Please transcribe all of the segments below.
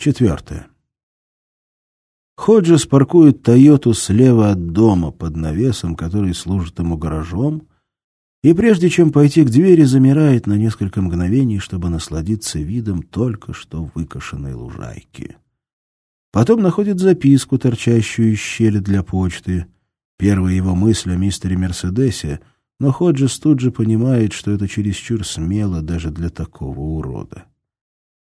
Четвертое. Ходжес паркует «Тойоту» слева от дома под навесом, который служит ему гаражом, и прежде чем пойти к двери, замирает на несколько мгновений, чтобы насладиться видом только что выкошенной лужайки. Потом находит записку, торчащую из щели для почты. Первая его мысль о мистере Мерседесе, но Ходжес тут же понимает, что это чересчур смело даже для такого урода.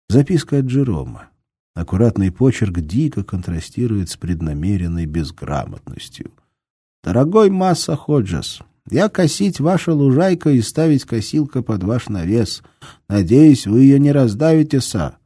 Записка от Джерома. Аккуратный почерк дико контрастирует с преднамеренной безграмотностью. «Дорогой Масса Ходжес, я косить ваша лужайка и ставить косилка под ваш навес. Надеюсь, вы ее не раздавите, са.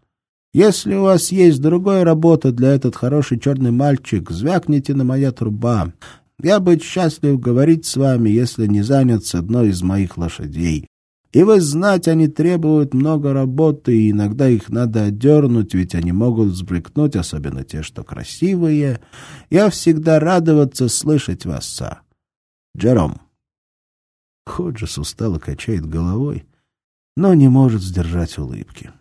Если у вас есть другая работа для этот хороший черный мальчик, звякните на моя труба. Я быть счастлив говорить с вами, если не занят с одной из моих лошадей. И вы знать, они требуют много работы, и иногда их надо отдернуть, ведь они могут взбрыкнуть, особенно те, что красивые. Я всегда радоваться слышать вас, са. Джером. Ходжес устало качает головой, но не может сдержать улыбки.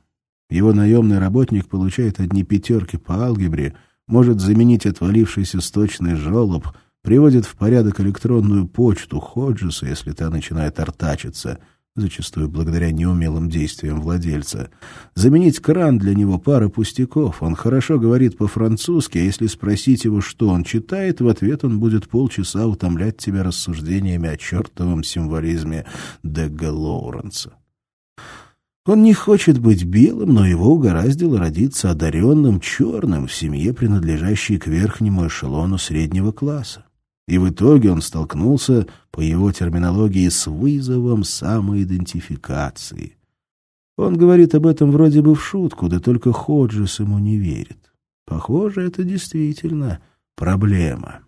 Его наемный работник получает одни пятерки по алгебре, может заменить отвалившийся сточный желоб, приводит в порядок электронную почту Ходжеса, если та начинает артачиться — зачастую благодаря неумелым действиям владельца. Заменить кран для него пара пустяков. Он хорошо говорит по-французски, а если спросить его, что он читает, в ответ он будет полчаса утомлять тебя рассуждениями о чертовом символизме Дега Лоуренса. Он не хочет быть белым, но его угораздило родиться одаренным черным в семье, принадлежащей к верхнему эшелону среднего класса. И в итоге он столкнулся, по его терминологии, с вызовом самоидентификации. Он говорит об этом вроде бы в шутку, да только Ходжес ему не верит. Похоже, это действительно проблема.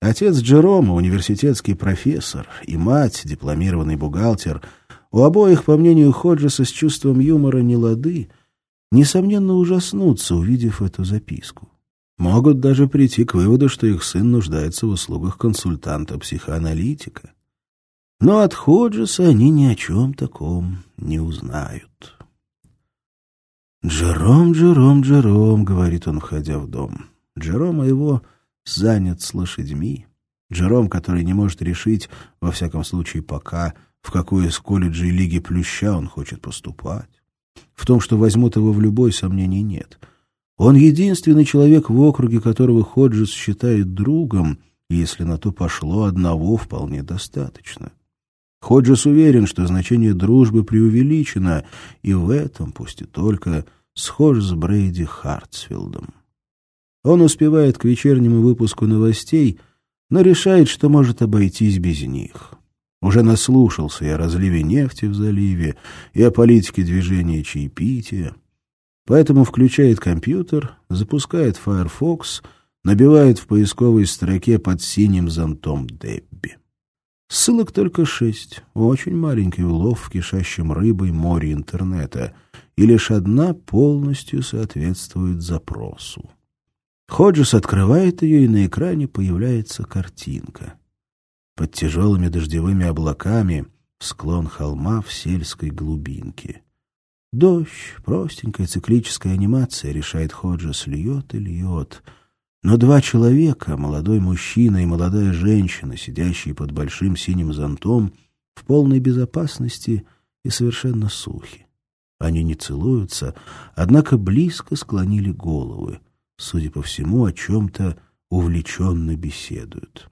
Отец Джерома — университетский профессор, и мать — дипломированный бухгалтер. У обоих, по мнению Ходжеса, с чувством юмора не лады, несомненно, ужаснутся, увидев эту записку могут даже прийти к выводу, что их сын нуждается в услугах консультанта-психоаналитика. Но от Ходжеса они ни о чем таком не узнают. «Джером, Джером, Джером», — говорит он, входя в дом. Джером его занят с лошадьми. Джером, который не может решить, во всяком случае пока, в какой из колледжей Лиги Плюща он хочет поступать. В том, что возьмут его в любой, сомнений нет — он единственный человек в округе, которого Ходжес считает другом, если на то пошло, одного вполне достаточно. Ходжес уверен, что значение дружбы преувеличено, и в этом, пусть и только, схож с Брейди Хартсфилдом. Он успевает к вечернему выпуску новостей, но решает, что может обойтись без них. Уже наслушался и о разливе нефти в заливе, и о политике движения чаепития, Поэтому включает компьютер, запускает Firefox, набивает в поисковой строке под синим зонтом Дебби. Ссылок только шесть. Очень маленький улов в кишащем рыбой море интернета. И лишь одна полностью соответствует запросу. Ходжес открывает ее, и на экране появляется картинка. Под тяжелыми дождевыми облаками склон холма в сельской глубинке. Дождь, простенькая циклическая анимация, решает Ходжес, льет и льет. Но два человека, молодой мужчина и молодая женщина, сидящие под большим синим зонтом, в полной безопасности и совершенно сухи. Они не целуются, однако близко склонили головы. Судя по всему, о чем-то увлеченно беседуют.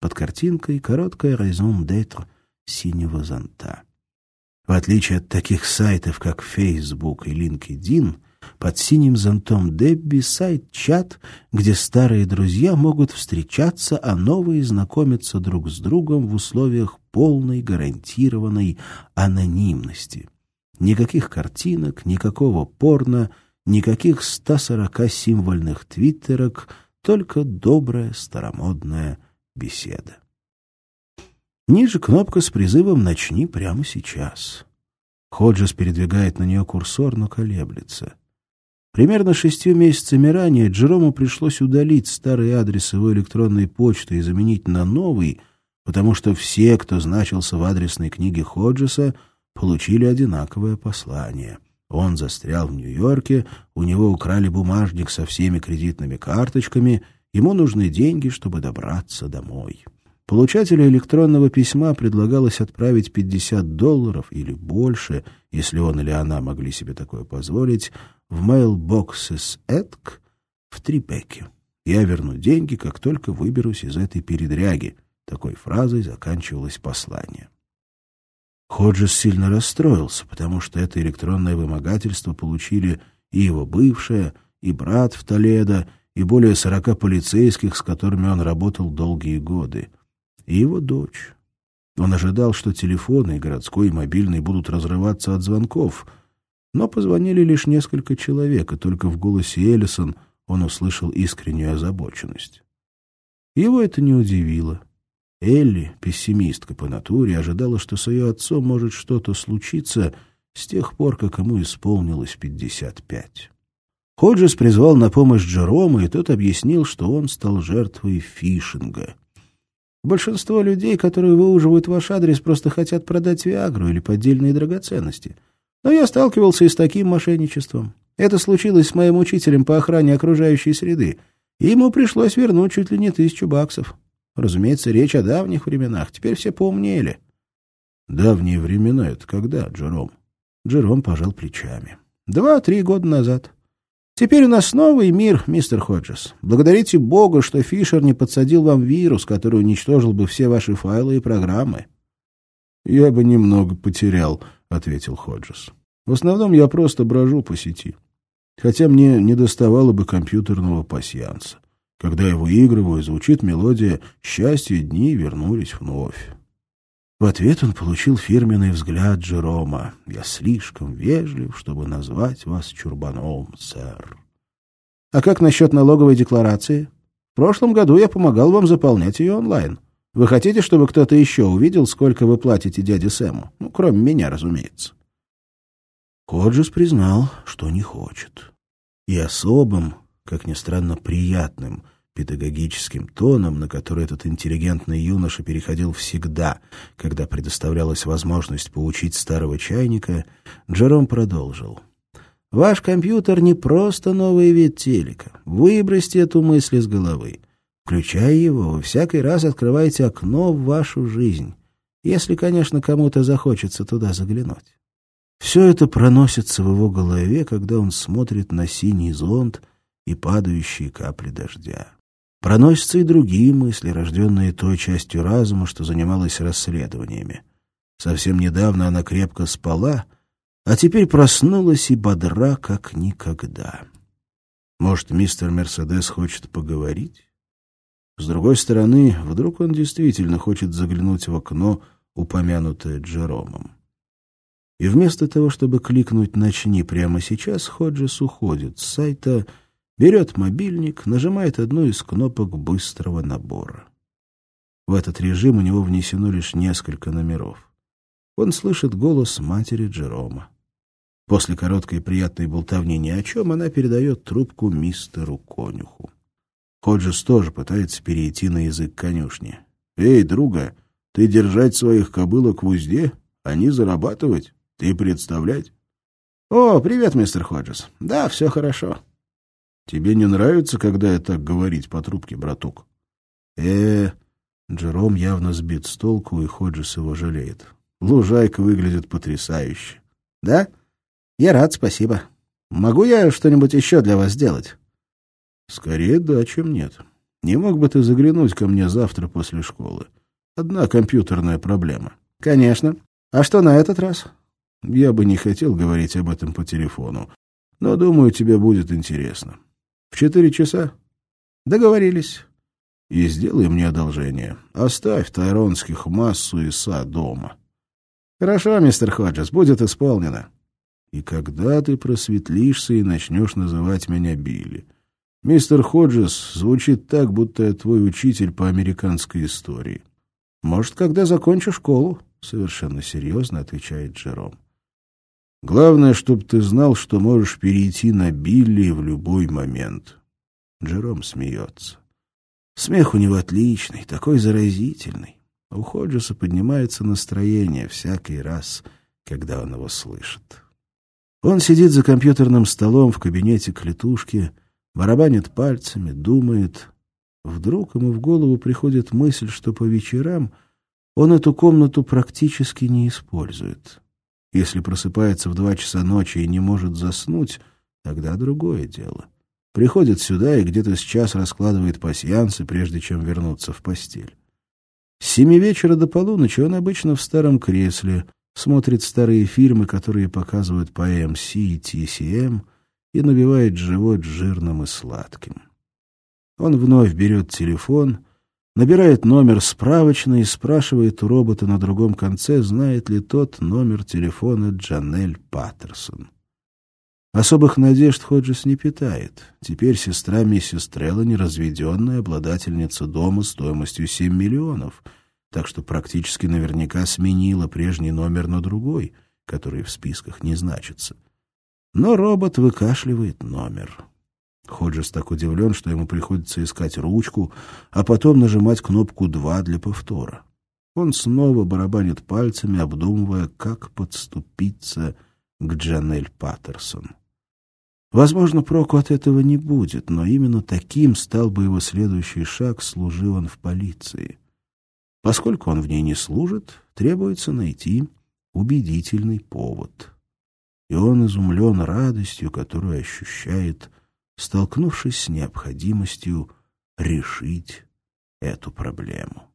Под картинкой короткая «raison d'être» синего зонта. В отличие от таких сайтов, как Facebook и LinkedIn, под синим зонтом Дебби сайт-чат, где старые друзья могут встречаться, а новые знакомиться друг с другом в условиях полной гарантированной анонимности. Никаких картинок, никакого порно, никаких 140 символьных твиттерок, только добрая старомодная беседа. Ниже кнопка с призывом «Начни прямо сейчас». Ходжес передвигает на нее курсор, но колеблется. Примерно шестью месяцами ранее Джерому пришлось удалить старый адрес его электронной почты и заменить на новый, потому что все, кто значился в адресной книге Ходжеса, получили одинаковое послание. Он застрял в Нью-Йорке, у него украли бумажник со всеми кредитными карточками, ему нужны деньги, чтобы добраться домой. Получателю электронного письма предлагалось отправить 50 долларов или больше, если он или она могли себе такое позволить, в mailboxes Эдк в Трипеке. «Я верну деньги, как только выберусь из этой передряги». Такой фразой заканчивалось послание. Ходжес сильно расстроился, потому что это электронное вымогательство получили и его бывшая, и брат в Толедо, и более сорока полицейских, с которыми он работал долгие годы — и его дочь. Он ожидал, что телефоны, и городской, и мобильный, будут разрываться от звонков, но позвонили лишь несколько человек, и только в голосе Эллисон он услышал искреннюю озабоченность. Его это не удивило. Элли, пессимистка по натуре, ожидала, что с ее отцом может что-то случиться с тех пор, как ему исполнилось пятьдесят пять. Ходжес призвал на помощь Джерома, и тот объяснил, что он стал жертвой фишинга — Большинство людей, которые выуживают ваш адрес, просто хотят продать Виагру или поддельные драгоценности. Но я сталкивался и с таким мошенничеством. Это случилось с моим учителем по охране окружающей среды, и ему пришлось вернуть чуть ли не тысячу баксов. Разумеется, речь о давних временах. Теперь все поумнели. Давние времена — это когда, Джером? Джером пожал плечами. Два-три года назад. Теперь у нас новый мир, мистер Ходжес. Благодарите Богу, что Фишер не подсадил вам вирус, который уничтожил бы все ваши файлы и программы. — Я бы немного потерял, — ответил Ходжес. — В основном я просто брожу по сети. Хотя мне не доставало бы компьютерного пасьянса. Когда я выигрываю, звучит мелодия «Счастье дни вернулись вновь». В ответ он получил фирменный взгляд Джерома. «Я слишком вежлив, чтобы назвать вас чурбаном, сэр». «А как насчет налоговой декларации? В прошлом году я помогал вам заполнять ее онлайн. Вы хотите, чтобы кто-то еще увидел, сколько вы платите дяде Сэму? Ну, кроме меня, разумеется». Ходжес признал, что не хочет. И особым, как ни странно, приятным — педагогическим тоном, на который этот интеллигентный юноша переходил всегда, когда предоставлялась возможность поучить старого чайника, Джером продолжил. «Ваш компьютер не просто новый вид телека. Выбросьте эту мысль из головы. Включая его, вы всякий раз открываете окно в вашу жизнь, если, конечно, кому-то захочется туда заглянуть». Все это проносится в его голове, когда он смотрит на синий зонт и падающие капли дождя. Проносятся и другие мысли, рожденные той частью разума, что занималась расследованиями. Совсем недавно она крепко спала, а теперь проснулась и бодра, как никогда. Может, мистер Мерседес хочет поговорить? С другой стороны, вдруг он действительно хочет заглянуть в окно, упомянутое Джеромом. И вместо того, чтобы кликнуть «Начни прямо сейчас», Ходжес уходит с сайта берет мобильник, нажимает одну из кнопок быстрого набора. В этот режим у него внесено лишь несколько номеров. Он слышит голос матери Джерома. После короткой приятной болтовни ни о чем она передает трубку мистеру конюху. Ходжес тоже пытается перейти на язык конюшни. «Эй, друга, ты держать своих кобылок в узде, а не зарабатывать? Ты представлять?» «О, привет, мистер Ходжес. Да, все хорошо. Тебе не нравится, когда я так говорить по трубке, браток? э Джером явно сбит с толку, и Ходжес его жалеет. Лужайка выглядит потрясающе. Да? Я рад, спасибо. Могу я что-нибудь еще для вас сделать? Скорее да, чем нет. Не мог бы ты заглянуть ко мне завтра после школы? Одна компьютерная проблема. Конечно. А что на этот раз? Я бы не хотел говорить об этом по телефону, но думаю, тебе будет интересно. В четыре часа? Договорились. И сделай мне одолжение. Оставь тайронских массу и са дома. Хорошо, мистер Ходжес, будет исполнено. И когда ты просветлишься и начнешь называть меня Билли? Мистер Ходжес звучит так, будто я твой учитель по американской истории. Может, когда закончу школу? Совершенно серьезно отвечает Джером. Главное, чтобы ты знал, что можешь перейти на Билли в любой момент. Джером смеется. Смех у него отличный, такой заразительный. У Ходжеса поднимается настроение всякий раз, когда он его слышит. Он сидит за компьютерным столом в кабинете клетушки, барабанит пальцами, думает. Вдруг ему в голову приходит мысль, что по вечерам он эту комнату практически не использует. Если просыпается в два часа ночи и не может заснуть, тогда другое дело. Приходит сюда и где-то с час раскладывает пасьянсы, прежде чем вернуться в постель. С семи вечера до полуночи он обычно в старом кресле, смотрит старые фильмы, которые показывают по AMC и TCM, и набивает живот жирным и сладким. Он вновь берет телефон, набирает номер справочной и спрашивает у робота на другом конце, знает ли тот номер телефона Джанель Паттерсон. Особых надежд Ходжес не питает. Теперь сестра миссис Треллани разведенная обладательница дома стоимостью 7 миллионов — так что практически наверняка сменила прежний номер на другой, который в списках не значится. Но робот выкашливает номер. Ходжес так удивлен, что ему приходится искать ручку, а потом нажимать кнопку «2» для повтора. Он снова барабанит пальцами, обдумывая, как подступиться к Джанель Паттерсон. Возможно, проку от этого не будет, но именно таким стал бы его следующий шаг, служил он в полиции. Поскольку он в ней не служит, требуется найти убедительный повод. И он изумлен радостью, которую ощущает, столкнувшись с необходимостью решить эту проблему.